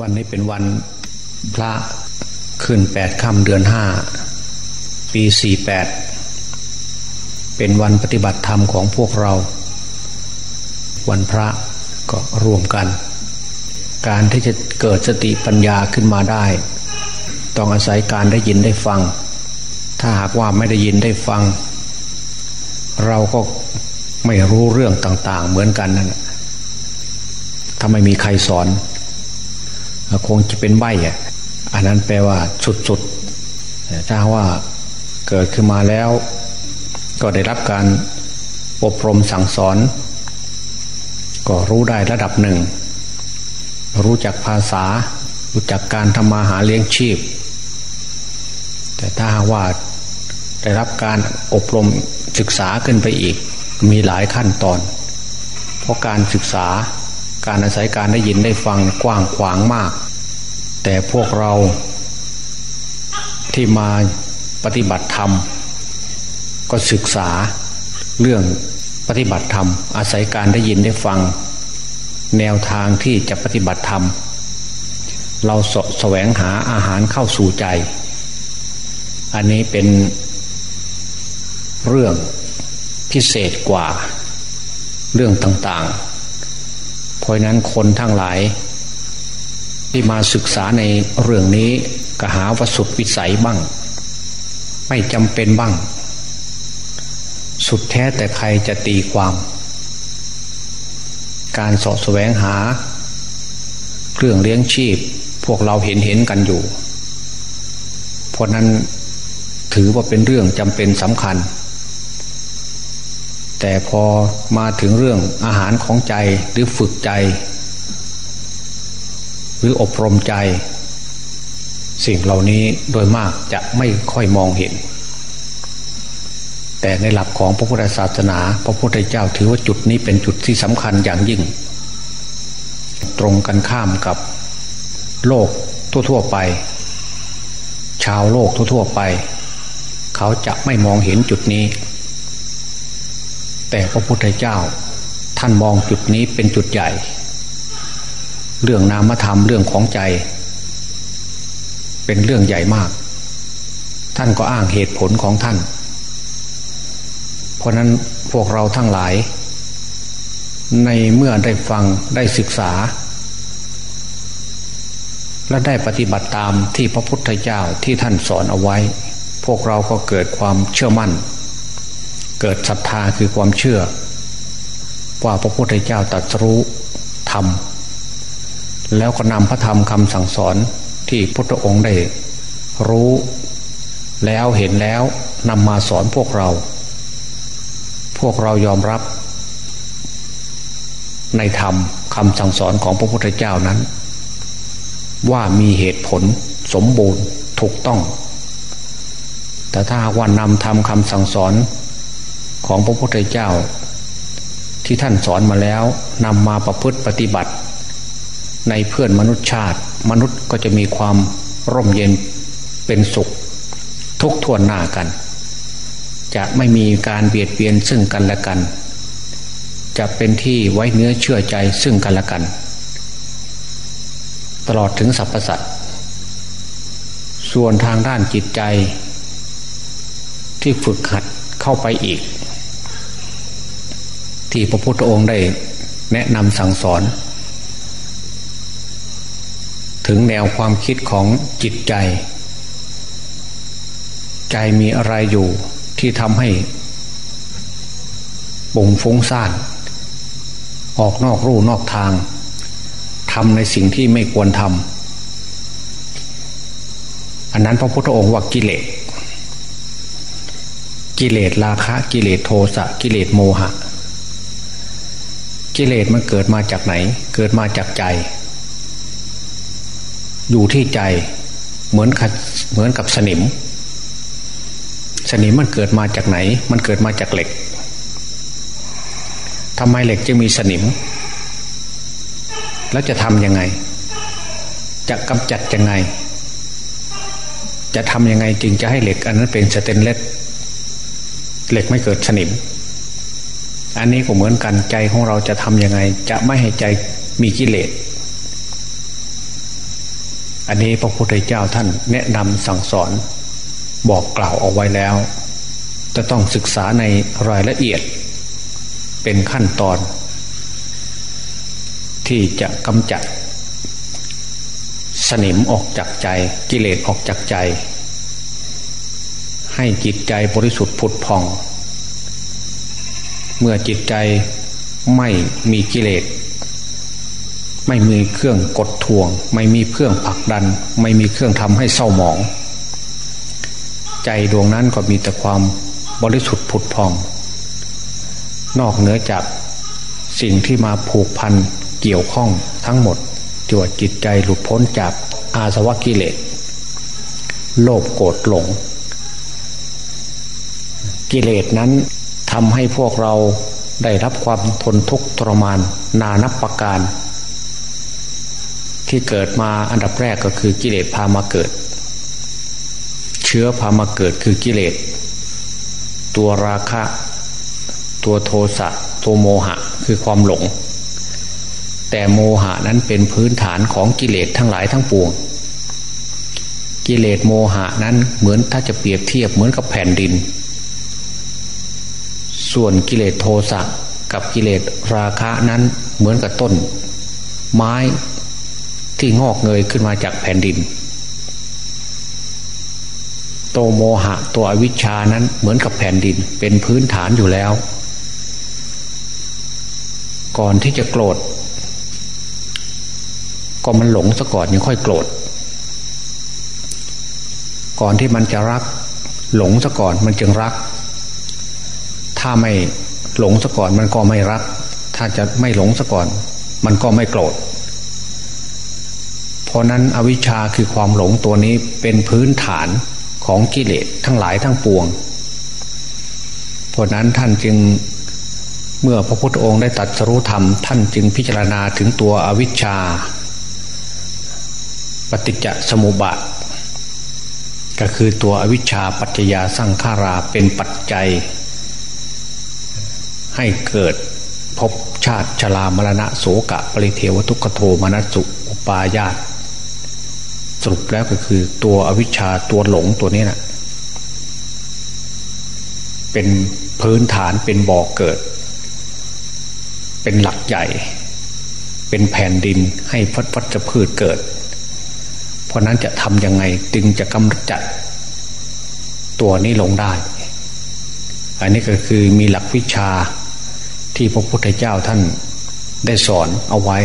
วันนี้เป็นวันพระขึ้นแปดค่ำเดือนห้าปีสี่แปดเป็นวันปฏิบัติธรรมของพวกเรา วันพระก็รวมกัน การที่จะเกิดสติปัญญาขึ้นมาได้ ต้องอาศัยการได้ยินได้ฟัง ถ้าหากว่าไม่ได้ยินได้ฟัง เราก็ไม่รู้เรื่องต่าง ๆ เหมือนกันนั่นถ้าไม่มีใครสอน คงจะเป็นใบอะอันนั้นแปลว่าสุดๆถ้าว่าเกิดขึ้นมาแล้ว ก็ได้รับการอบรมสั่งสอน ก็รู้ได้ระดับหนึ่ง รู้จักภาษา รู้จักการทำมาหาเลี้ยงชีพ แต่ถ้าว่าได้รับการอบรมศึกษาขึ้นไปอีก มีหลายขั้นตอน เพราะการศึกษา การอาศัยการได้ยินได้ฟังกว้างขวางมาก แต่พวกเราที่มาปฏิบัติธรรม ก็ศึกษาเรื่องปฏิบัติธรรม อาศัยการได้ยินได้ฟัง แนวทางที่จะปฏิบัติธรรม เราสแสวงหาอาหารเข้าสู่ใจ อันนี้เป็นเรื่องพิเศษกว่าเรื่องต่างๆ เพราะนั้นคนทั้งหลาย ที่มาศึกษาในเรื่องนี้ก็หาวสุดวิสัยบ้าง ไม่จำเป็นบ้าง สุดแท้แต่ใครจะตีความ การสอบแสวงหา เครื่องเลี้ยงชีพ พวกเราเห็นเห็นกันอยู่ เพราะนั้นถือว่าเป็นเรื่องจำเป็นสำคัญ แต่พอมาถึงเรื่องอาหารของใจหรือฝึกใจ หรืออบรมใจ สิ่งเหล่านี้โดยมากจะไม่ค่อยมองเห็น แต่ในหลักของพระพุทธศาสนา พระพุทธเจ้าถือว่าจุดนี้เป็นจุดที่สำคัญอย่างยิ่ง ตรงกันข้ามกับโลกทั่วๆไป ชาวโลกทั่วๆไป เขาจะไม่มองเห็นจุดนี้ แต่พระพุทธเจ้า ท่านมองจุดนี้เป็นจุดใหญ่ เรื่องนามธรรมเรื่องของใจ เป็นเรื่องใหญ่มาก ท่านก็อ้างเหตุผลของท่าน เพราะนั้นพวกเราทั้งหลาย ในเมื่อได้ฟังได้ศึกษา และได้ปฏิบัติตามที่พระพุทธเจ้าที่ท่านสอนเอาไว้ พวกเราก็เกิดความเชื่อมั่น เกิดศรัทธาคือความเชื่อ ว่าพระพุทธเจ้าตรัสรู้ธรรม แล้วก็นำพระธรรมคำสั่งสอนที่พุทธองค์ได้รู้แล้วเห็นแล้วนำมาสอนพวกเรา พวกเรายอมรับ ในธรรมคำสั่งสอนของพระพุทธเจ้านั้น ว่ามีเหตุผลสมบูรณ์ถูกต้อง แต่ถ้าว่านำธรรมคำสั่งสอน ของพระพุทธเจ้า ที่ท่านสอนมาแล้วนำมาประพฤติปฏิบัติ ในเพื่อนมนุษยชาติ มนุษย์ก็จะมีความร่มเย็นเป็นสุข ทุกทวนหน้ากัน จะไม่มีการเบียดเบียนซึ่งกันและกัน จะเป็นที่ไว้เนื้อเชื่อใจซึ่งกันและกัน ตลอดถึงสรรพสัตว์ส่วนทางด้านจิตใจที่ฝึกหัดเข้าไปอีก ที่พระพุทธองค์ได้แนะนำสั่งสอน ถึงแนวความคิดของจิตใจ ใจมีอะไรอยู่ที่ทำให้ปุ่งฟุ้งซ่าน ออกนอกรูนอกทางทำในสิ่งที่ไม่ควรทำอันนั้นพระพุทธองค์ว่ากิเลสกิเลสราคะ กิเลสโทสะกิเลสโมหะ กิเลสมันเกิดมาจากไหน เกิดมาจากใจ อยู่ที่ใจเหมือนกับเหมือนกับสนิม สนิมมันเกิดมาจากไหน มันเกิดมาจากเหล็กทำไมเหล็กจะมีสนิม แล้วจะทำยังไง จะกำจัดยังไง จะทำยังไงจึงจะให้เหล็ก อันนั้นเป็นสเตนเลสเหล็กไม่เกิดสนิม นนี้ก็เหมือนกันใจของเราจะทำยังไง จะไม่ให้ใจมีกิเลส อันนี้พระพุทธเจ้าท่านแนะนำสั่งสอนบอกกล่าวเอาไว้แล้ว จะต้องศึกษาในรายละเอียด เป็นขั้นตอน ที่จะกำจัด สนิมออกจากใจกิเลสออกจากใจ ให้จิตใจบริสุทธิ์ผุดพอง เมื่อจิตใจไม่มีกิเลสไม่มีเครื่องกดทวง ไม่มีเครื่องผลักดัน ไม่มีเครื่องทำให้เศร้าหมอง ใจดวงนั้นก็มีแต่ความบริสุทธิ์ผุดพอง นอกเหนือจากสิ่งที่มาผูกพันเกี่ยวข้องทั้งหมดจวดจิตใจหลุดพ้นจากอาสวะกิเลสโลภโกรธหลง กิเลสนั้น ทำให้พวกเราได้รับความทนทุกข์ทรมานนานับประการ ที่เกิดมาอันดับแรกก็คือกิเลสพามาเกิด เชื้อพามาเกิดคือกิเลส ตัวราคะ ตัวโทสะตัวโมหะคือความหลง แต่โมหะนั้นเป็นพื้นฐานของกิเลสทั้งหลายทั้งปวง กิเลสโมหะนั้นเหมือนถ้าจะเปรียบเทียบเหมือนกับแผ่นดิน ส่วนกิเลสโทสะกับกิเลสราคะนั้นเหมือนกับต้น ไม้ที่งอกเงยขึ้นมาจากแผ่นดิน โตโมหะตัวอวิชานั้นเหมือนกับแผ่นดินเป็นพื้นฐานอยู่แล้ว ก่อนที่จะโกรธ ก็มันหลงซะก่อนยังค่อยโกรธ ก่อนที่มันจะรัก หลงซะก่อนมันจึงรัก ถ้าไม่หลงซะก่อนมันก็ไม่รัก ถ้าจะไม่หลงซะก่อน มันก็ไม่โกรธ เพราะนั้นอวิชชาคือความหลงตัวนี้เป็นพื้นฐานของกิเลสทั้งหลายทั้งปวง เพราะนั้นท่านจึงเมื่อพระพุทธองค์ได้ตัดสรู้ธรรม ท่านจึงพิจารณาถึงตัวอวิชชา ปฏิจจสมุปบาทก็คือตัวอวิชชาปัจจยาสร้างขาราเป็นปัจจัย ให้เกิดพบชาติชรามรณะโสกะ ปริเทวทุกขโทมนัสสุอุปายาตสรุปแล้วก็คือตัวอวิชชาตัวหลงตัวนี้นะ่ะเป็นพื้นฐานเป็นบ่อกเกิด เป็นหลักใหญ่ เป็นแผ่นดินให้พัดวัชพืชเกิด เพราะนั้นจะทำยังไงจึงจะกำจัด ตัวนี้ลงได้ อันนี้ก็คือมีหลักวิชา ที่พระพุทธเจ้าท่านได้สอนเอาไว้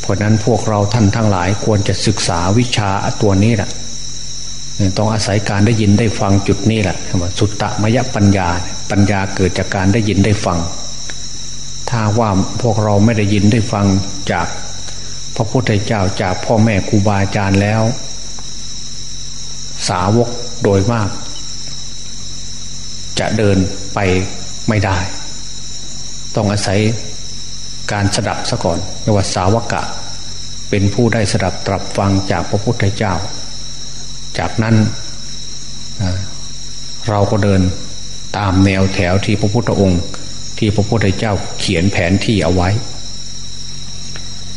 เพราะนั้นพวกเราท่านทั้งหลายควรจะศึกษาวิชาตัวนี้แหละต้องอาศัยการได้ยินได้ฟังจุดนี้แหละว่าสุตตะมยปัญญา ปัญญาเกิดจากการได้ยินได้ฟัง ถ้าว่าพวกเราไม่ได้ยินได้ฟังจากพระพุทธเจ้าจากพ่อแม่ครูบาอาจารย์แล้ว สาวกโดยมาก จะเดินไปไม่ได้ ต้องอาศัยการสดับซะก่อนเรียกว่าสาวกะ เป็นผู้ได้สดับตรับฟังจากพระพุทธเจ้า จากนั้นเราก็เดินตามแนวแถวที่พระพุทธองค์ ที่พระพุทธเจ้าเขียนแผนที่เอาไว้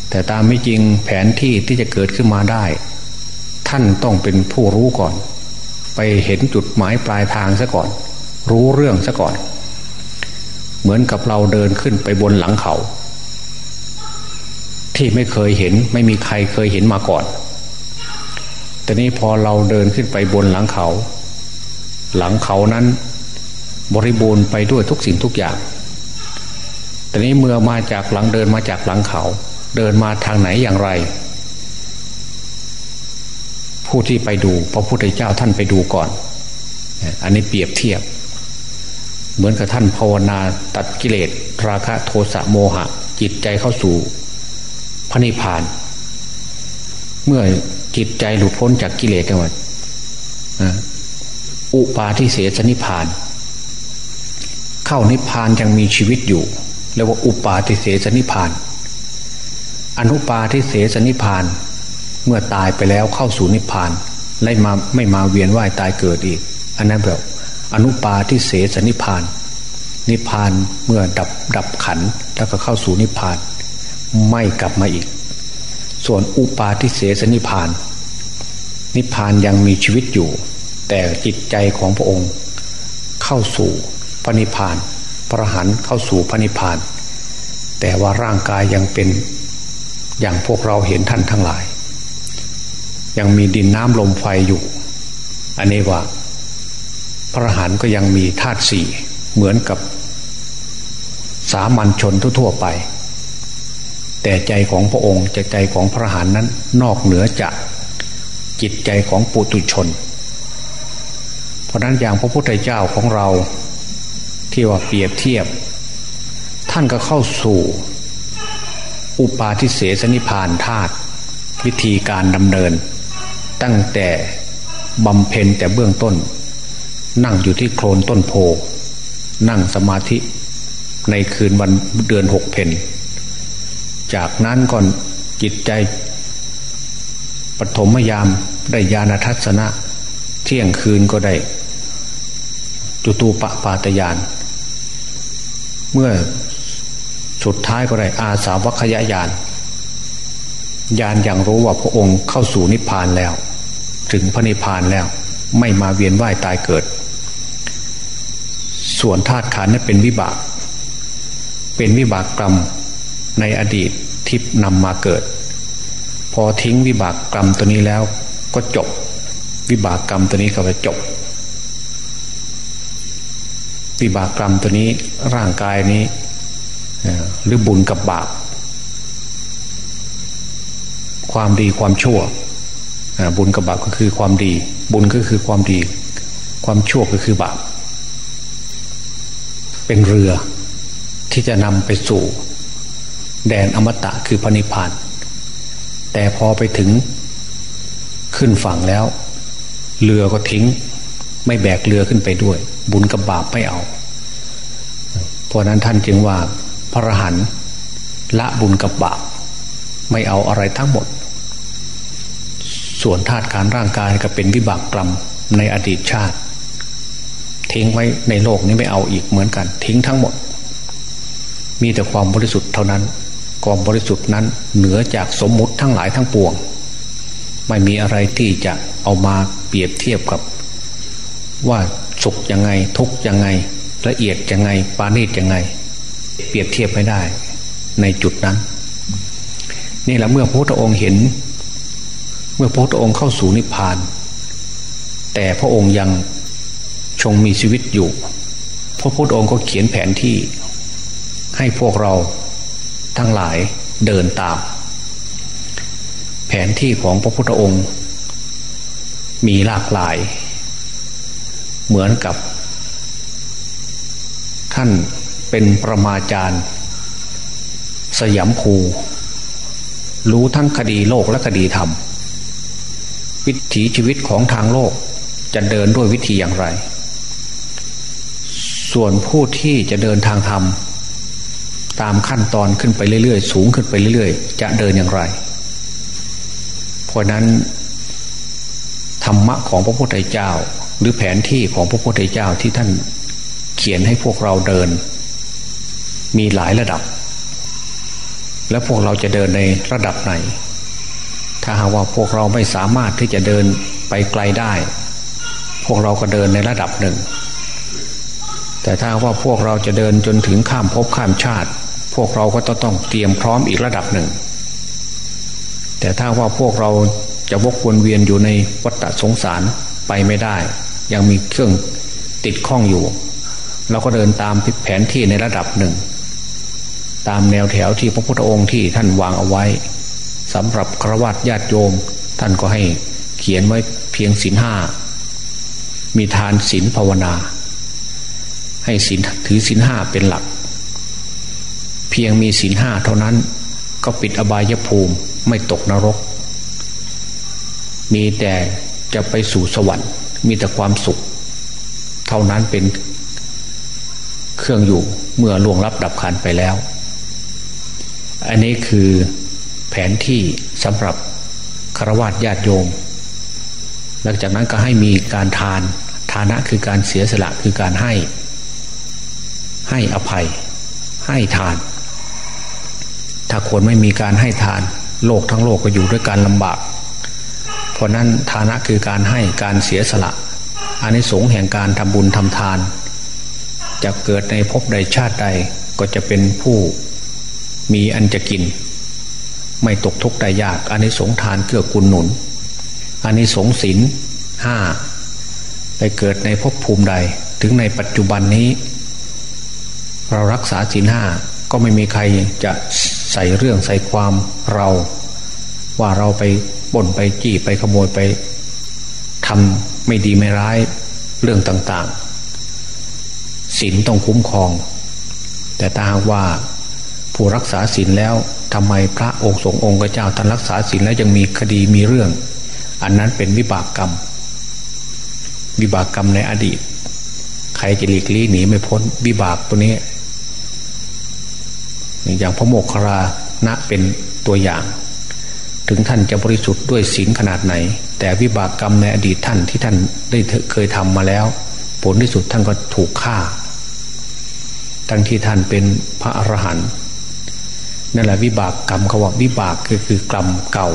แต่ตามไม่จริงแผนที่ที่จะเกิดขึ้นมาได้ ท่านต้องเป็นผู้รู้ก่อน ไปเห็นจุดหมายปลายทางซะก่อน รู้เรื่องซะก่อน มือนกับเราเดินขึ้นไปบนหลังเขา ที่ไม่เคยเห็นไม่มีใครเคยเห็นมาก่อนแต่นี้พอเราเดินขึ้นไปบนหลังเขา หลังเขานั้น บริบูรณ์ไปด้วยทุกสิ่งทุกอย่างแต่นี้เมื่อมาจากหลังเดินมาจากหลังเขา เดินมาทางไหนอย่างไร ผู้ที่ไปดูพระพุทธเจ้าท่านไปดูก่อน อันนี้เปรียบเทียบ เหมือนกับท่านภาวนาตัดกิเลสราคะโทสะโมหะ จิตใจเข้าสู่พระนิพพาน เมื่อจิตใจหลุดพ้นจากกิเลสแล้วอุปาทิเสสนิพาน เข้านิพพานยังมีชีวิตอยู่เรียกว่าอุปาทิเสสนิพาน อนุปาทิเสสนิพาน เมื่อตายไปแล้วเข้าสู่นิพพานไล่มาไม่มาเวียนว่ายตายเกิดอีก อันนั้นแบบ อนุปาทิเสสนิพาน นิพานเมื่อดับดับขันแล้วก็เข้าสู่นิพาน ไม่กลับมาอีกสส่วนอุปาทิเสสนิพาน นิพานยังมีชีวิตอยู่ แต่จิตใจของพระองค์ เข้าสู่พระนิพาน พระหันเข้าสู่พระนิพาน แต่ว่าร่างกายยังเป็นอย่างพวกเราเห็นท่านทั้งหลาย ยังมีดินน้ำลมไฟอยู่ อันนี้ว่า พระหันก็ยังมีธาตุสี่เหมือนกับสามัญชนทั่วๆไป แต่ใจของพระองค์จะใจของพระหานนั้นนอกเหนือจากจิตใจของปุตุชน เพราะนั้นอย่างพระพุทธเจ้าของเราที่ว่าเปรียบเทียบ ท่านก็เข้าสู่ อุปาทิเสสนิพานธาตุวิธีการดำเนิน ตั้งแต่บำเพ็ญแต่เบื้องต้น นั่งอยู่ที่โคลนต้นโพ นั่งสมาธิในคืนวันเดือนหกเพนจากนั้นก่อนจิตใจ ปฐมยามได้ญาณทัศนะ เที่ยงคืนก็ได้ จุตูปปาตยาน เมื่อสุดท้ายก็ได้อาสาวัคยายานยานอย่างรู้ว่าพระองค์เข้าสู่นิพพานแล้ว ถึงพระนิพพานแล้ว ไม่มาเวียนว่ายตายเกิด ส่วนธาตุขันนั้นเป็นวิบาก เป็นวิบากกรรมในอดีตที่นำมาเกิด พอทิ้งวิบากกรรมตัวนี้แล้วก็จบ วิบากกรรมตัวนี้ก็ไปจบ วิบากกรรมตัวนี้ร่างกายนี้หรือบุญกับบาปความดีความชั่วบุญกับบาปก็คือความดี บุญก็คือความดี ความชั่วก็คือบาป เป็นเรือที่จะนำไปสู่ แดนอมตะคือพระนิพพาน แต่พอไปถึงขึ้นฝั่งแล้ว เรือก็ทิ้ง ไม่แบกเรือขึ้นไปด้วย บุญกับบาปไม่เอา เพราะนั้นท่านจึงว่าพระหันละบุญกับบาปไม่เอาอะไรทั้งหมด ส่วนธาตุการร่างกายก็เป็นวิบากกรรมในอดีตชาติ ทิ้งไว้ในโลกนี้ไม่เอาอีกเหมือนกัน ทิ้งทั้งหมด มีแต่ความบริสุทธิ์เท่านั้น ความบริสุทธิ์นั้นเหนือจากสมมุติทั้งหลายทั้งปวง ไม่มีอะไรที่จะเอามาเปรียบเทียบกับ ว่าสุขยังไงทุกยังไงละเอียดยังไงปาณีตยังไง เปรียบเทียบไม่ได้ ในจุดนั้น นี่แหละเมื่อพระพุทธองค์เห็น เมื่อพระพุทธองค์เข้าสู่นิพพาน แต่พระองค์ยัง ชงมีชีวิตอยู่ พระพุทธองค์ก็เขียนแผนที่ ให้พวกเราทั้งหลายเดินตาม แผนที่ของพระพุทธองค์ มีหลากหลาย เหมือนกับ ท่านเป็นประมาจารย์ สยามภูรู้ทั้งคดีโลกและคดีธรรม วิถีชีวิตของทางโลกจะเดินด้วยวิธีอย่างไร ส่วนผู้ที่จะเดินทางธรรมตามขั้นตอนขึ้นไปเรื่อยๆ สูงขึ้นไปเรื่อยๆ จะเดินอย่างไร เพราะนั้น ธรรมะของพระพุทธเจ้า หรือแผนที่ของพระพุทธเจ้าที่ท่านเขียนให้พวกเราเดิน มีหลายระดับ และพวกเราจะเดินในระดับไหน ถ้าหากว่าพวกเราไม่สามารถที่จะเดินไปไกลได้ พวกเราก็เดินในระดับหนึ่ง แต่ถ้าว่าพวกเราจะเดินจนถึงข้ามภพข้ามชาติ พวกเราก็ต้องเตรียมพร้อมอีกระดับหนึ่ง แต่ถ้าว่าพวกเราจะวกวนเวียนอยู่ในวัฏสงสารไปไม่ได้ ยังมีเครื่องติดข้องอยู่ เราก็เดินตามแผนที่ในระดับหนึ่ง ตามแนวแถวที่พระพุทธองค์ที่ท่านวางเอาไว้สำหรับครวัตญาติโยม ท่านก็ให้เขียนไว้เพียงศีลห้ามีทานศีลภาวนา ให้ศีลถือศีลห้าเป็นหลัก เพียงมีศีลห้าเท่านั้นก็ปิดอบายภูมิไม่ตกนรก มีแต่จะไปสู่สวรรค์มีแต่ความสุข เท่านั้นเป็นเครื่องอยู่เมื่อล่วงรับดับขันไปแล้ว อันนี้คือแผนที่สำหรับคารวะญาติโยม หลังจากนั้นก็ให้มีการทาน ทานะคือการเสียสละคือการให้ ให้อภัย ให้ทาน ถ้าคนไม่มีการให้ทาน โลกทั้งโลกก็อยู่ด้วยการลำบาก เพราะนั้นฐานะคือการให้การเสียสละอันนี้สงแห่งการทำบุญทำทาน จะเกิดในภพใดชาติใดก็จะเป็นผู้มีอันจะกิน ไม่ตกทุกข์ได้ยากอันนี้สงทานเกื้อกูลหนุนอันนี้สงศีลห้าไปเกิดในภพภูมิใด ถึงในปัจจุบันนี้ เรารักษาศีลห้าก็ไม่มีใครจะใส่เรื่องใส่ความเรา ว่าเราไปบ่นไปจี้ไปขโมยไปทำไม่ดีไม่ร้ายเรื่องต่างๆศีลต้องคุ้มครอง แต่ตาว่าผู้รักษาศีลแล้วทำไมพระองค์สงองค์เจ้าท่านรักษาศีลแล้วยังมีคดีมีเรื่อง อันนั้นเป็นวิบากกรรม วิบากกรรมในอดีต ใครจะหลีกลี่หนีไม่พ้นวิบากตัวนี้ อย่างพระโมคคาราณเป็นตัวอย่าง ถึงท่านจะบริสุทธิ์ด้วยศีลขนาดไหน แต่วิบากกรรมในอดีตท่านที่ท่านได้เคยทำมาแล้ว ผลที่สุดท่านก็ถูกฆ่า ทั้งที่ท่านเป็นพระอรหันต์นั่นแหละวิบากกรรมเขาว่าวิบากคือคือกรรมเก่า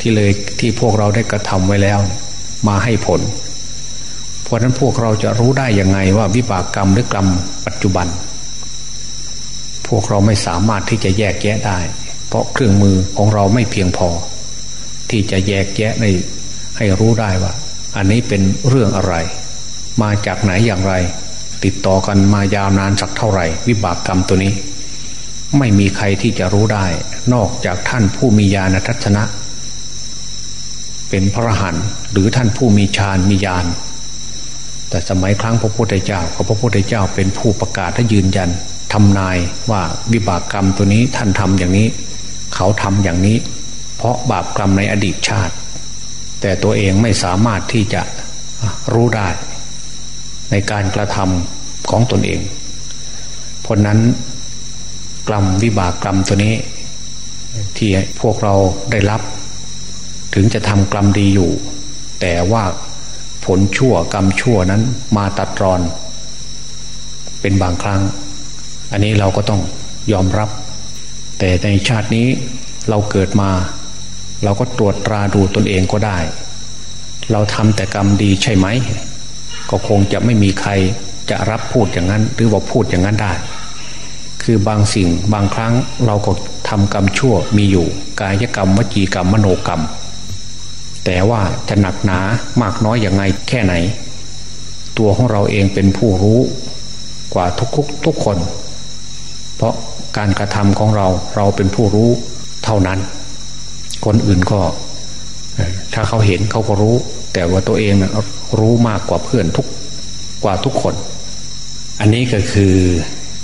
ที่เลยที่พวกเราได้กระทำไว้แล้ว มาให้ผล เพราะนั้นพวกเราจะรู้ได้ยังไงว่าวิบากกรรมหรือกรรมปัจจุบัน พวกเราไม่สามารถที่จะแยกแยะได้ เพราะเครื่องมือของเราไม่เพียงพอ ที่จะแยกแยะในให้รู้ได้ว่า อันนี้เป็นเรื่องอะไร มาจากไหนอย่างไร ติดต่อกันมายาวนานสักเท่าไหร่ วิบากกรรมตัวนี้ ไม่มีใครที่จะรู้ได้ นอกจากท่านผู้มีญาณทัศนะ เป็นพระหันหรือท่านผู้มีฌานมีญาณแต่สมัยครั้งพระพุทธเจ้าพระพุทธเจ้าเป็นผู้ประกาศและยืนยัน ทำนายว่าวิบากกรรมตัวนี้ท่านทำอย่างนี้ เขาทำอย่างนี้ เพราะบาปกรรมในอดีตชาติ แต่ตัวเองไม่สามารถที่จะรู้ได้ ในการกระทำของตนเองเพราะนั้นกรรมวิบากกรรมตัวนี้ ที่พวกเราได้รับ ถึงจะทำกรรมดีอยู่ แต่ว่าผลชั่วกรรมชั่วนั้นมาตัดรอน เป็นบางครั้ง อันนี้เราก็ต้องยอมรับ แต่ในชาตินี้เราเกิดมา เราก็ตรวจตราดูตนเองก็ได้ เราทำแต่กรรมดีใช่ไหม ก็คงจะไม่มีใครจะรับพูดอย่างนั้น หรือว่าพูดอย่างนั้นได้ คือบางสิ่งบางครั้งเราก็ทำกรรมชั่วมีอยู่ กายกรรมวจีกรรมมโนกรรม แต่ว่าจะหนักหนามากน้อยอย่างไงแค่ไหน ตัวของเราเองเป็นผู้รู้กว่าทุกทุกคน เพราะการกระทำของเราเราเป็นผู้รู้เท่านั้น คนอื่นก็ ถ้าเขาเห็นเขาก็รู้ แต่ว่าตัวเองนะรู้มากกว่าเพื่อนทุกกว่าทุกคน อันนี้ก็คือ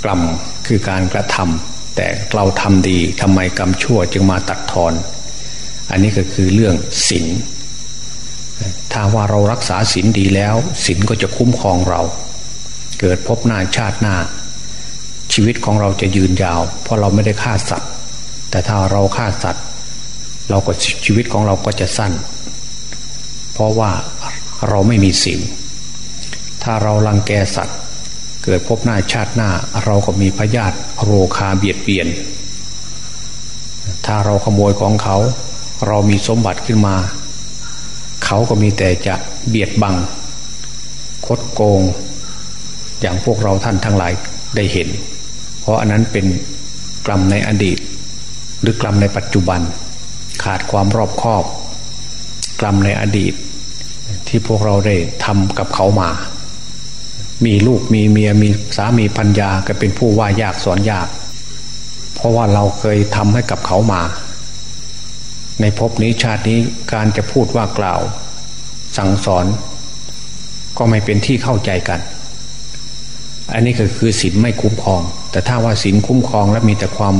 กรรมคือการกระทำแต่เราทำดีทำไมกรรมชั่วจึงมาตัดทอน อันนี้ก็คือเรื่องศีลถ้าว่าเรารักษาศีลดีแล้วศีลก็จะคุ้มครองเรา เกิดพบหน้าชาติหน้า ชีวิตของเราจะยืนยาว เพราะเราไม่ได้ฆ่าสัตว์ แต่ถ้าเราฆ่าสัตว์ เราก็ชีวิตของเราก็จะสั้น เพราะว่าเราไม่มีศีลถ้าเราลังแกสัตว์ เกิดพบหน้าชาติหน้าเราก็มีพยาธิโรคาเบียดเบียน ถ้าเราขโมยของเขา เรามีสมบัติขึ้นมา เขาก็มีแต่จะเบียดบัง คดโกง อย่างพวกเราท่านทั้งหลายได้เห็น เพราะอันนั้นเป็นกรรมในอดีต หรือกรรมในปัจจุบัน ขาดความรอบคอบ กรรมในอดีต ที่พวกเราได้ทำกับเขามา มีลูกมีเมียมีสามีพัญญาก็เป็นผู้ว่ายากสอนยาก เพราะว่าเราเคยทำให้กับเขามา ในภพนี้ชาตินี้การจะพูดว่ากล่าว สั่งสอน ก็ไม่เป็นที่เข้าใจกัน อันนี้ก็คือศีลไม่คุ้มครอง แต่ถ้าว่าศีลคุ้มครองและมีแต่ความ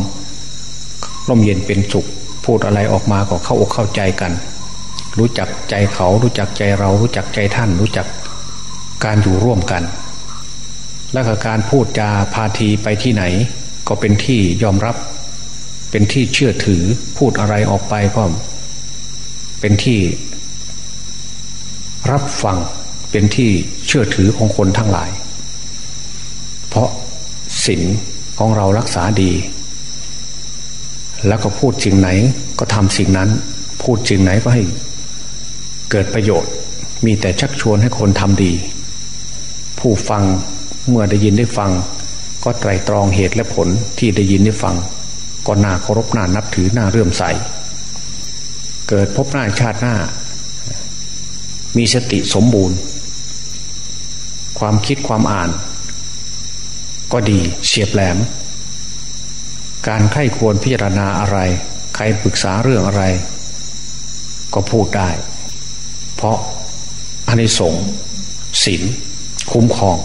ร่มเย็นเป็นสุข พูดอะไรออกมาก็เข้าอกเข้าใจกัน รู้จักใจเขารู้จักใจเรารู้จักใจท่าน รู้จักการอยู่ร่วมกัน และกการพูดจาพาทีไปที่ไหน ก็เป็นที่ยอมรับ เป็นที่เชื่อถือพูดอะไรออกไปก็เป็นที่รับฟังเป็นที่เชื่อถือของคนทั้งหลาย เพราะ ศีลของเรารักษาดี แล้วก็พูดสิ่งไหนก็ทำสิ่งนั้น พูดสิ่งไหนก็ให้เกิดประโยชน์ มีแต่ชักชวนให้คนทำดี ผู้ฟังเมื่อได้ยินได้ฟัง ก็ไตรตรองเหตุและผลที่ได้ยินได้ฟัง ก็น่าเคารพน่านับถือน่าเรื่มใส เกิดพบหน้าชาติหน้า มีสติสมบูรณ์ ความคิดความอ่าน ก็ดีเฉียบแหลม การไข้ควรพิจารณาอะไร ใครปรึกษาเรื่องอะไร ก็พูดได้ เพราะอานิสงส์ศีลคุ้มครอง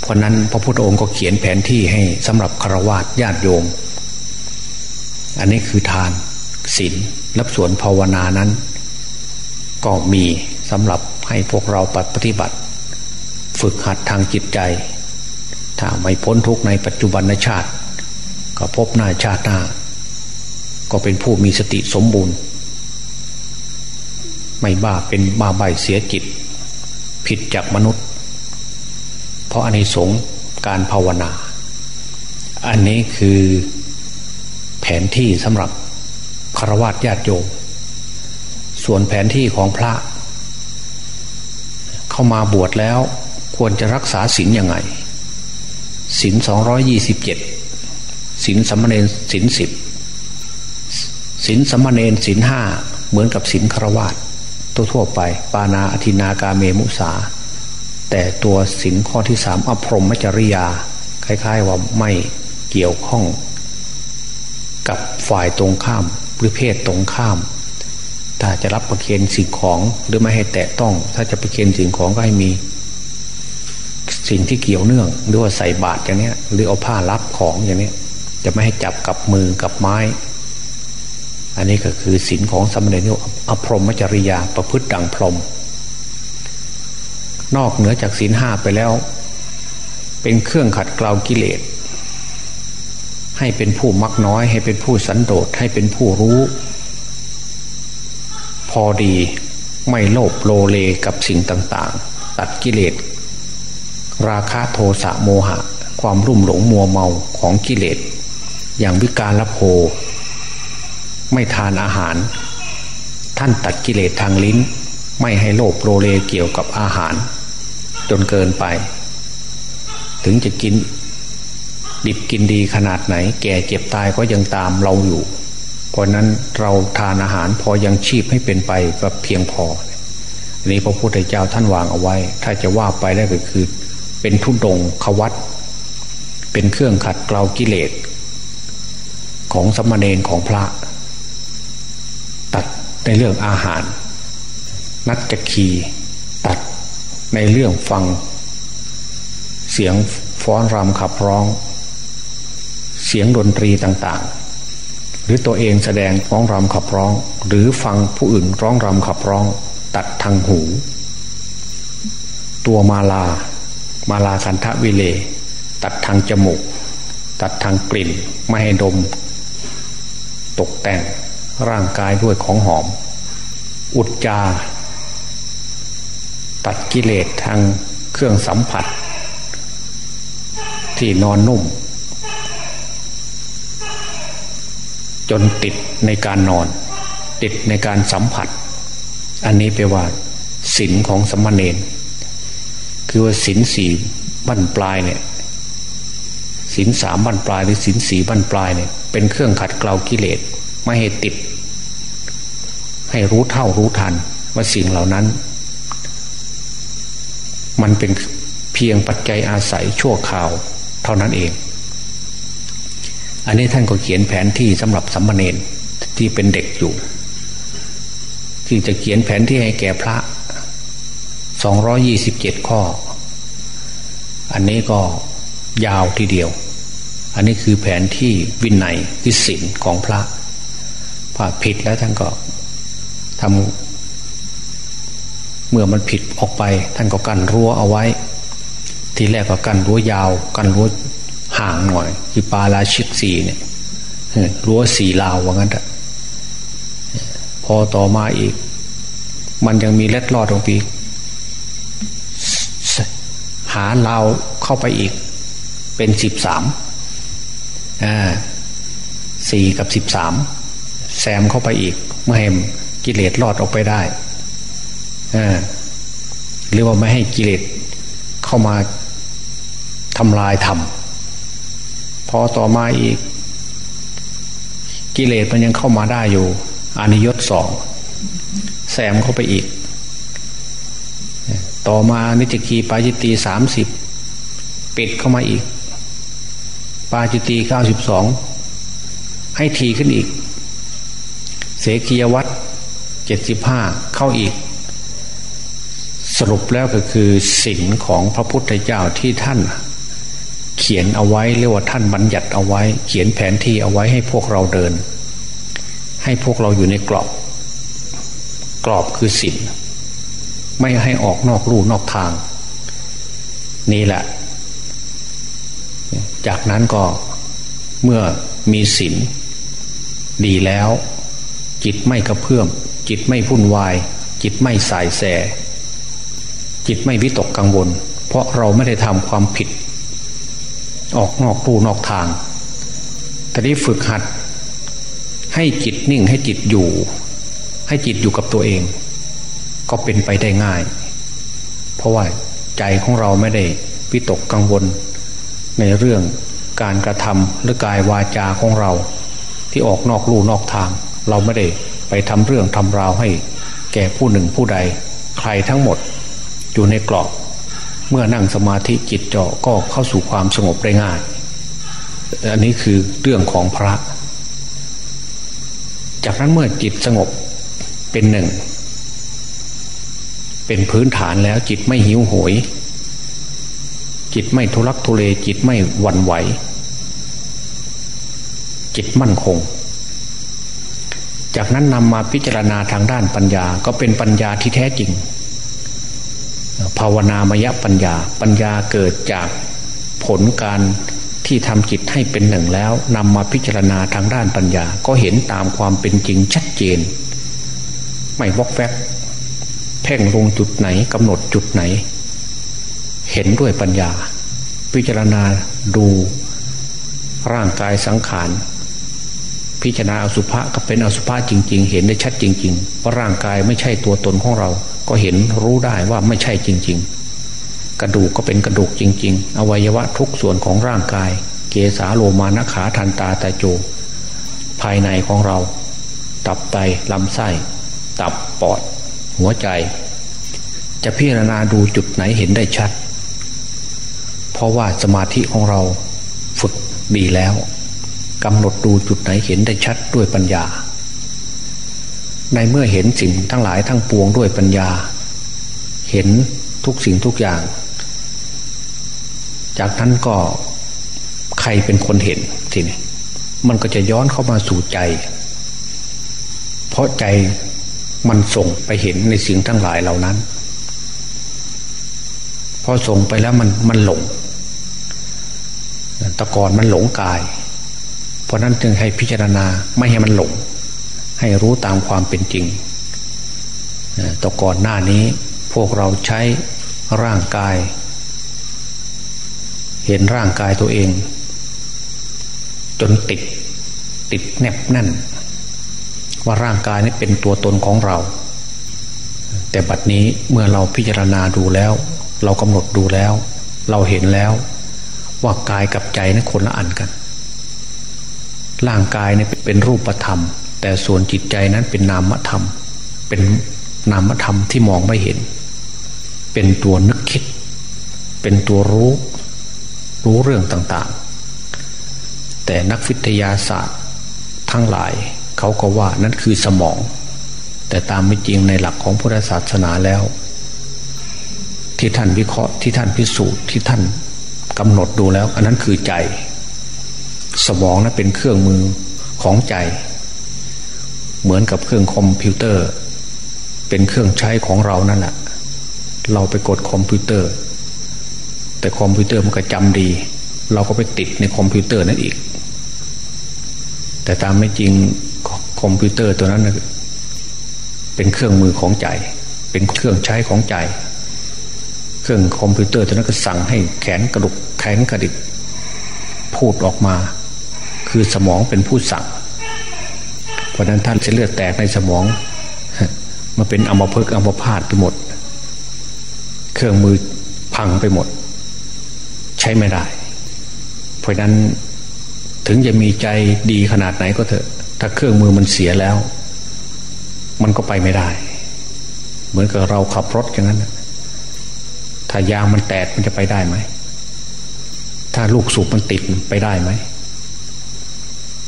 เพราะนั้นพระพุทธองค์ก็เขียนแผนที่ให้สำหรับครวญญาติโยม อันนี้คือทานศีลรับส่วนภาวนานั้น ก็มีสำหรับให้พวกเราปฏิบัติ ฝึกหัดทางจิตใจ ถ้าไม่พ้นทุกในปัจจุบันชาติ ก็พบหน้าชาติหน้า ก็เป็นผู้มีสติสมบูรณ์ ไม่บ้าเป็นบ้าใบเสียจิต ผิดจากมนุษย์ เพราะอันนี้สงการภาวนา อันนี้คือแผนที่สำหรับคารวะญาติโยมส่วนแผนที่ของพระ เข้ามาบวชแล้วควรจะรักษาศีลยังไง ศีลสองร้อยยี่สิบเจ็ดศีลสัมมาเนรศีลสิบศีลสัมมาเนรศีลห้าเหมือนกับศีลครวาตทั่วไป ปานาอธินากาเมมุสา แต่ตัวศีลข้อที่สามอภรมจริยา คล้าย ๆ ว่าไม่เกี่ยวข้อง กับฝ่ายตรงข้ามหรือเพศตรงข้าม ถ้าจะรับประเคนสิ่งของหรือไม่ให้แตะต้อง ถ้าจะประเคนสิ่งของก็ให้มี สิ่งที่เกี่ยวเนื่องหรือว่าใส่บาตรอย่างนี้หรือเอาผ้ารับของอย่างนี้จะไม่ให้จับกับมือกับไม้ อันนี้ก็คือศีลของสมณเณรอภรมจริยาประพฤติดังพรหมนอกเหนือจากศีลห้าไปแล้ว เป็นเครื่องขัดเกลากิเลส ให้เป็นผู้มักน้อย ให้เป็นผู้สันโดษให้เป็นผู้รู้ พอดีไม่โลภโลเลกับสิ่งต่าง ๆ ตัดกิเลส ราคะโทสะโมหะ ความรุ่มหลงมัวเมาของกิเลส อย่างวิการละโพไม่ทานอาหาร ท่านตัดกิเลสทางลิ้น ไม่ให้โลภโลเลเกี่ยวกับอาหาร จนเกินไป ถึงจะกิน ดิบกินดีขนาดไหน แก่เจ็บตายก็ยังตามเราอยู่ เพราะนั้นเราทานอาหารพอยังชีพให้เป็นไปแบบเพียงพออันนี้พระพุทธเจ้าท่านวางเอาไว้ ถ้าจะว่าไปได้ก็คือ เป็นทุดงขวัตเป็นเครื่องขัดเกลากิเลสของสมณเณรของพระ ตัดในเรื่องอาหาร นักจะขีตัดในเรื่องฟัง เสียงฟ้อนรำขับร้อง เสียงดนตรีต่างๆ หรือตัวเองแสดงร้องรำขับร้อง หรือฟังผู้อื่นร้องรำขับร้อง ตัดทางหู ตัวมาลา มาลาคันทะวิเล ตัดทางจมูก ตัดทางกลิ่น ไม่ให้ดม ตกแต่งร่างกายด้วยของหอม อุจจา ตัดกิเลสทางเครื่องสัมผัส ที่นอนนุ่ม จนติดในการนอน ติดในการสัมผัส อันนี้แปลว่าศีลของสมณเณร คือว่าศีลสี่บั้นปลายเนี่ยศีลสามบั้นปลายหรือศีลสี่บั้นปลายเนี่ยเป็นเครื่องขัดเกลากิเลสไม่ให้ติด ให้รู้เท่ารู้ทัน ว่าสิ่งเหล่านั้น มันเป็นเพียงปัจจัยอาศัยชั่วคราวเท่านั้นเอง อันนี้ท่านก็เขียนแผนที่สำหรับสัมมาเนนที่เป็นเด็กอยู่ ที่จะเขียนแผนที่ให้แก่พระ สองร้อยี่สิบเจ็ดข้อ อันนี้ก็ยาวทีเดียว อันนี้คือแผนที่วินัยวิสินของพระพอผิดแล้วท่านก็ทำเมื่อมันผิดออกไป ท่านก็กั้นรั้วเอาไว้ ทีแรกก็กั้นรั้วยาว กั้นรั้วห่างหน่อย คือปาราชิกสีเนี่ยรั้วสีลาวว่างั้นอะพอต่อมาอีก มันยังมีเล็ดลอดตรงปี หาลาวเข้าไปอีกเป็นสิบสามอ่าสี่กับสิบสามแซมเข้าไปอีกไม่ให้กิเลสรอดออกไปได้หรือว่าไม่ให้กิเลสเข้ามาทำลายธรรมพอต่อมาอีก กิเลสมันยังเข้ามาได้อยู่อานิยตสองแซมเข้าไปอีก ต่อมานิจกีปาจิตีสามสิบปิดเข้ามาอีก ปาจิตีเก้าสิบสองให้ทีขึ้นอีก เสกียวัตเจ็ดสิบห้าเข้าอีก สรุปแล้วก็คือศีลของพระพุทธเจ้าที่ท่านเขียนเอาไว้เรียกว่าท่านบัญญัติเอาไว้ เขียนแผนที่เอาไว้ให้พวกเราเดิน ให้พวกเราอยู่ในกรอบ กรอบคือศีล ไม่ให้ออกนอกลู่นอกทาง นี่แหละ จากนั้นก็เมื่อมีศีลดีแล้ว จิตไม่กระเพื่อม จิตไม่พุ่นวาย จิตไม่สายแส จิตไม่วิตกกังวล เพราะเราไม่ได้ทำความผิด ออกนอกรูนอกทางแต่นี้ฝึกหัด ให้จิตนิ่งให้จิตอยู่ ให้จิตอยู่กับตัวเอง ก็เป็นไปได้ง่าย เพราะว่าใจของเราไม่ได้วิตกกังวล ในเรื่องการกระทำหรือกายวาจาของเรา ที่ออกนอกลู่นอกทาง เราไม่ได้ไปทำเรื่องทำราวให้ แก่ผู้หนึ่งผู้ใด ใครทั้งหมดอยู่ในกรอบเมื่อนั่งสมาธิจิตเจาะก็เข้าสู่ความสงบได้ง่าย อันนี้คือเรื่องของพระ จากนั้นเมื่อจิตสงบเป็นหนึ่ง เป็นพื้นฐานแล้วจิตไม่หิวโหยจิตไม่ทุรักทุเลจิตไม่หวั่นไหว จิตมั่นคง จากนั้นนำมาพิจารณาทางด้านปัญญาก็เป็นปัญญาที่แท้จริง ภาวนามยปัญญา ปัญญาเกิดจากผลการที่ทำจิตให้เป็นหนึ่งแล้วนำมาพิจารณาทางด้านปัญญา ก็เห็นตามความเป็นจริงชัดเจน ไม่วอกแวก พ่งลงจุดไหนกำหนดจุดไหน เห็นด้วยปัญญา พิจารณาดูร่างกายสังขารพิจารณาอสุภะก็เป็นอสุภะจริง ๆ เห็นได้ชัดจริงๆว่าร่างกายไม่ใช่ตัวตนของเรา ก็เห็นรู้ได้ว่าไม่ใช่จริง ๆ กระดูกก็เป็นกระดูกจริง ๆ อวัยวะทุกส่วนของร่างกาย เกสาโลมานขาทันตาตาโจ ภายในของเรา ตับไตลำไส้ ตับปอด หัวใจ จะพิจารณาดูจุดไหนเห็นได้ชัด เพราะว่าสมาธิของเราฝึกดีแล้วกำหนดดูจุดไหนเห็นได้ชัดด้วยปัญญา ในเมื่อเห็นสิ่งทั้งหลายทั้งปวงด้วยปัญญา เห็นทุกสิ่งทุกอย่าง จากนั้นก็ใครเป็นคนเห็นทีนี้มันก็จะย้อนเข้ามาสู่ใจ เพราะใจ มันส่งไปเห็นในสิ่งทั้งหลายเหล่านั้น พอส่งไปแล้วมันมันหลงตะกอนมันหลงกาย เพราะนั้นจึงให้พิจารณาไม่ให้มันหลง ให้รู้ตามความเป็นจริงต่อก่อนหน้านี้พวกเราใช้ร่างกาย เห็นร่างกายตัวเอง จนติดติดแนบแน่น ว่าร่างกายนี้เป็นตัวตนของเรา แต่บัดนี้เมื่อเราพิจารณาดูแล้ว เรากำหนดดูแล้ว เราเห็นแล้ว ว่ากายกับใจนั้นคนละอันกัน ร่างกายนี่เป็นรูปธรรม แต่ส่วนจิตใจนั้นเป็นนามธรรม เป็นนามธรรมที่มองไม่เห็น เป็นตัวนึกคิด เป็นตัวรู้ รู้เรื่องต่างๆ แต่นักวิทยาศาสตร์ทั้งหลาย เขาก็ว่านั่นคือสมอง แต่ตามไม่จริงในหลักของพุทธศาสนาแล้ว ที่ท่านวิเคราะห์ที่ท่านพิสูจน์ที่ท่านกำหนดดูแล้ว อันนั้นคือใจ สมองนั้นเป็นเครื่องมือของใจ เหมือนกับเครื่องคอมพิวเตอร์ เป็นเครื่องใช้ของเรานั่นแหละเราไปกดคอมพิวเตอร์ แต่คอมพิวเตอร์มันก็จำดี เราก็ไปติดในคอมพิวเตอร์นั่นอีกแต่ตามไม่จริง คอมพิวเตอร์ตัวนั้นเป็นเครื่องมือของใจ เป็นเครื่องใช้ของใจ เครื่องคอมพิวเตอร์ตัวนั้นก็สั่งให้แขนกระดุกแขนกระดิกพูดออกมา คือสมองเป็นผู้สั่ง เพราะนั้นท่านเส้นเลือดแตกในสมองมาเป็นอัมพฤกษ์อัมพาตไปหมด เครื่องมือพังไปหมด ใช้ไม่ได้ เพราะนั้นถึงจะมีใจดีขนาดไหนก็เถอะ ถ้าเครื่องมือมันเสียแล้ว มันก็ไปไม่ได้ เหมือนกับเราขับรถอย่างนั้นถ้ายางมันแตกมันจะไปได้ไหม ถ้าลูกสูบมันติดไปได้ไหม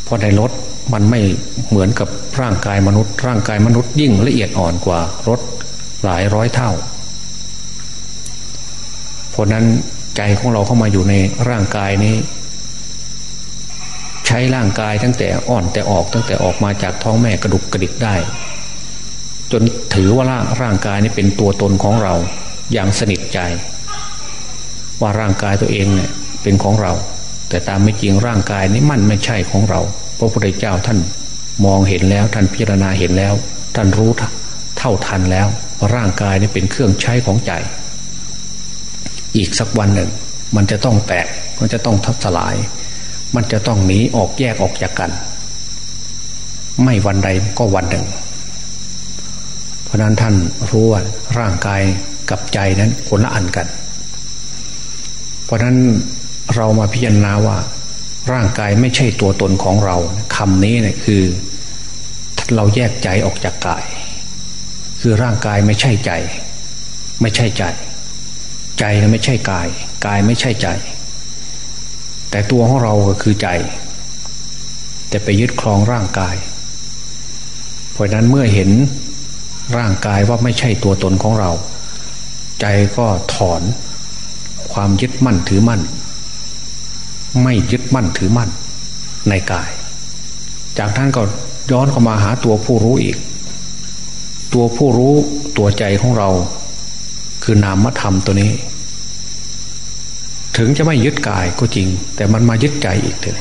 เพราะในรถมันไม่เหมือนกับร่างกายมนุษย์ ร่างกายมนุษย์ยิ่งละเอียดอ่อนกว่ารถหลายร้อยเท่า เพราะนั้นใจของเราเข้ามาอยู่ในร่างกายนี้ ใช้ร่างกายตั้งแต่อ่อนแต่ออกตั้งแต่ออกมาจากท้องแม่กระดุกกระดิกได้ จนถือว่าร่างกายนี้เป็นตัวตนของเราอย่างสนิทใจ ว่าร่างกายตัวเองเนี่ยเป็นของเรา แต่ตามไม่จริงร่างกายนี้มันไม่ใช่ของเราพระพุทธเจ้าท่านมองเห็นแล้วท่านพิจารณาเห็นแล้ว ท่านรู้เท่าทันแล้วว่าร่างกายนี่เป็นเครื่องใช้ของใจ อีกสักวันหนึ่ง มันจะต้องแตกมันจะต้องทับสลาย มันจะต้องหนีออกแยกออกจากกัน ไม่วันใดก็วันหนึ่ง เพราะนั้นท่านรู้ว่าร่างกายกับใจนั้นคนละอันกัน เพราะนั้นเรามาพิจารณาว่า ร่างกายไม่ใช่ตัวตนของเราคำนี้เนี่ยคือ เราแยกใจออกจากกาย คือร่างกายไม่ใช่ใจ ไม่ใช่ใจ ใจไม่ใช่กาย กายไม่ใช่ใจ แต่ตัวของเราก็คือใจแต่ไปยึดครองร่างกาย เพราะนั้นเมื่อเห็นร่างกายว่าไม่ใช่ตัวตนของเรา ใจก็ถอนความยึดมั่นถือมั่น ไม่ยึดมั่นถือมั่นในกาย จากนั้นก็ย้อนเข้ามาหาตัวผู้รู้อีก ตัวผู้รู้ตัวใจของเรา คือนามธรรมตัวนี้ ถึงจะไม่ยึดกายก็จริง แต่มันมายึดใจอีกเลย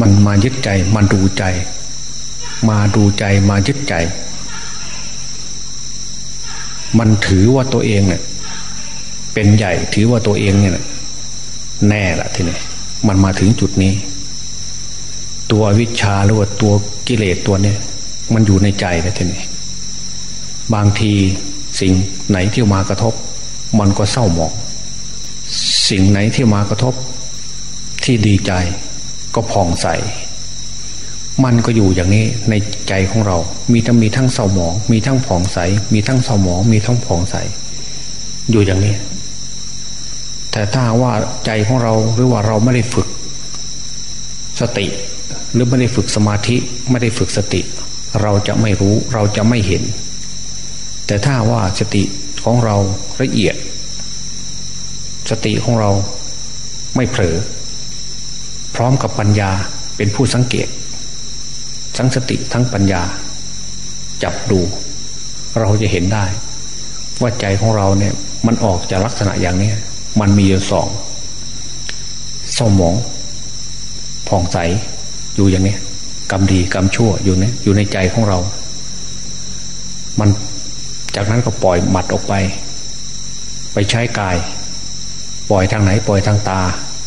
มันมายึดใจ มันดูใจ มาดูใจมายึดใจ มันถือว่าตัวเองเนี่ยเป็นใหญ่ถือว่าตัวเองเนี่ยแน่ละทีนี้มันมาถึงจุดนี้ ตัววิชาหรือว่าตัวกิเลสตัวเนี้ยมันอยู่ในใจแล้วทีนี้บางทีสิ่งไหนที่มากระทบ มันก็เศร้าหมอง สิ่งไหนที่มากระทบที่ดีใจก็ผ่องใส มันก็อยู่อย่างนี้ในใจของเรา มีทั้งมีทั้งเศร้าหมอง มีทั้งผ่องใส มีทั้งเศร้าหมอง มีทั้งผ่องใส อยู่อย่างนี้ แต่ถ้าว่าใจของเราหรือว่าเราไม่ได้ฝึก สติ หรือไม่ได้ฝึกสมาธิไม่ได้ฝึกสติ เราจะไม่รู้เราจะไม่เห็น แต่ถ้าว่าสติของเราละเอียด สติของเราไม่เผลอ พร้อมกับปัญญาเป็นผู้สังเกต ทั้งสติทั้งปัญญา จับดู เราจะเห็นได้ ว่าใจของเราเนี่ยมันออกจากลักษณะอย่างนี้มันมีอยู่สองสมองผ่องใสอยู่อย่างนี้กรรมดีกรรมชั่วอยู่เนี่ยอยู่ในใจของเรา มันจากนั้นก็ปล่อยหมัดออกไป ไปใช้กาย ปล่อยทางไหนปล่อยทางตา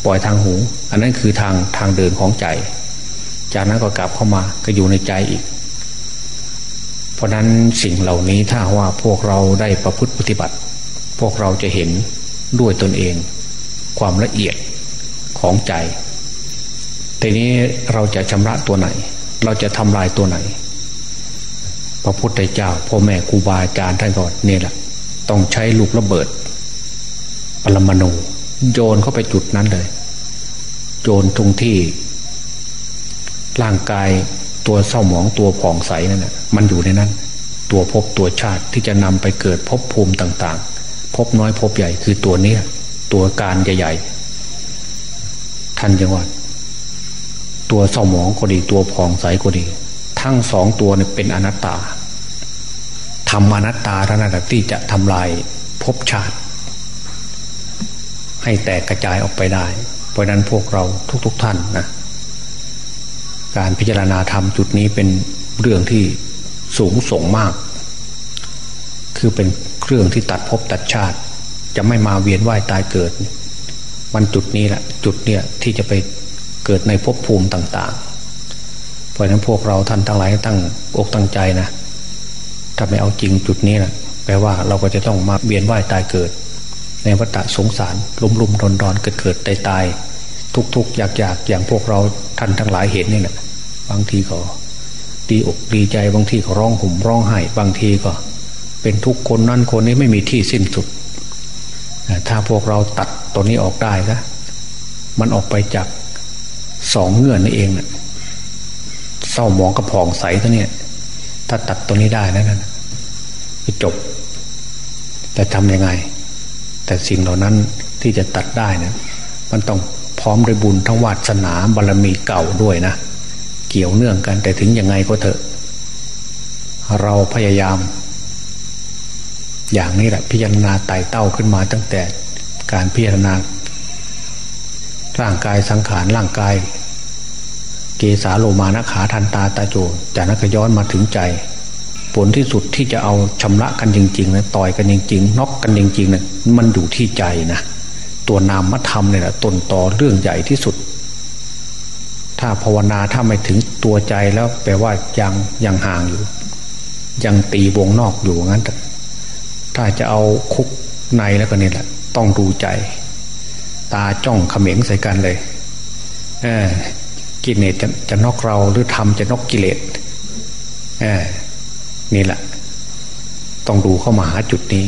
ปล่อยทางหู อันนั้นคือทางทางเดินของใจ จากนั้นก็กลับเข้ามาก็อยู่ในใจอีก เพราะนั้นสิ่งเหล่านี้ถ้าว่าพวกเราได้ประพฤติปฏิบัติ พวกเราจะเห็นด้วยตนเอง ความละเอียดของใจทีนี้เราจะชำระตัวไหน เราจะทำลายตัวไหน พระพุทธเจ้าพ่อแม่ครูบาอาจารย์ท่านก่อนนี่แหละ ต้องใช้ลูกระเบิด ปรมาณู โยนเข้าไปจุดนั้นเลย โยนตรงที่ ร่างกายตัวเศร้าหมองตัวผ่องใสนั่นแหะมันอยู่ในนั้น ตัวพบตัวชาติที่จะนำไปเกิดพบภูมิต่างๆ พบน้อยพบใหญ่คือตัวเนี้ยตัวการใหญ่ๆท่านจังหวัดตัวเศร้าหมองก็ดีตัวผ่องใสก็ดี ทั้งสองตัวเนี่ยเป็นอนัตตาทำอนัตตาท่านั้นที่จะทำลายภพชาติ ให้แตกกระจายออกไปได้ เพราะนั้นพวกเราทุกๆทท่านนะการพิจารณาธรรมจุดนี้เป็นเรื่องที่สูงส่งมาก คือเป็นเครื่องที่ตัดภพตัดชาติ จะไม่มาเวียนว่ายตายเกิด มันจุดนี้แหละจุดเนี้ยที่จะไปเกิดในภพภูมิต่าง ๆ เพราะฉะนั้นพวกเราท่านทั้งหลายตั้งอกตั้งใจนะถ้าไม่เอาจริงจุดนี้นะแปลว่าเราก็จะต้องมาเบียนว่ายตายเกิด ในวัฏสงสารลุ่มลุ่มดอนดอนเกิดเกิดตายตายทุกทุกอยากอยากอย่างพวกเราท่านทั้งหลายเห็นนี่แหละบางทีก็ดีอกดีใจบางทีก็ร้องห่มร้องไห้บางทีก็ เป็นทุกคนนั่นคนนี้ไม่มีที่สิ้นสุด ถ้าพวกเราตัดตัวนี้ออกได้นะมันออกไปจากสองเงื่อนนี่เองนะ่ะเศร้าหมองกระพองใสตัวเนี้ยถ้าตัดตัวนี้ได้นะนั่นจบ แต่ทำยังไง แต่สิ่งเหล่านั้นที่จะตัดได้นะมันต้องพร้อมด้วยบุญทั้งวาสนาบารรมีเก่าด้วยนะ เกี่ยวเนื่องกันแต่ถึงยังไงก็เถอะ เราพยายาม อย่างนี้แหละพิจารณาไต่เต้าขึ้นมาตั้งแต่การพิจารณา ร่างกายสังขารร่างกาย เกสาโลมานะขาทันตาตาโจจากนั้นก็ย้อนมาถึงใจ ผลที่สุดที่จะเอาชำระกันจริงๆนะต่อยกันจริงๆน็อกกันจริงๆนะมันอยู่ที่ใจนะตัวนามธรรมเนี่ยแหละต้นต่อเรื่องใหญ่ที่สุด ถ้าภาวนาถ้าไม่ถึงตัวใจแล้วแปลว่ายังยังห่างอยู่ ยังตีวงนอกอยู่งั้นถ้าจะเอาคุกในแล้วก็นี่แหละ ต้องดูใจ ตาจ้องเขม็งใส่กันเลยเออกิเลสจะจะนอกเราหรือทำจะนอกกิเลสเออ นี่แหละ ต้องดูเข้ามาหาจุดนี้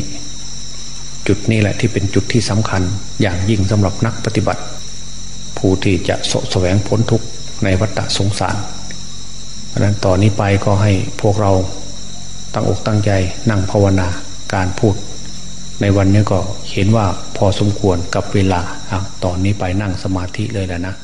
จุดนี้แหละที่เป็นจุดที่สำคัญ อย่างยิ่งสำหรับนักปฏิบัติ ผู้ที่จะสแสวงพ้นทุกข์ในวัฏสงสารเพราะนั้นต่อนนี้ไปก็ให้พวกเราตั้งอกตั้งใจนั่งภาวนาการพูด ในวันนี้ก็เห็นว่าพอสมควรกับเวลาตอนนี้ไปนั่งสมาธิเลยแล้วนะ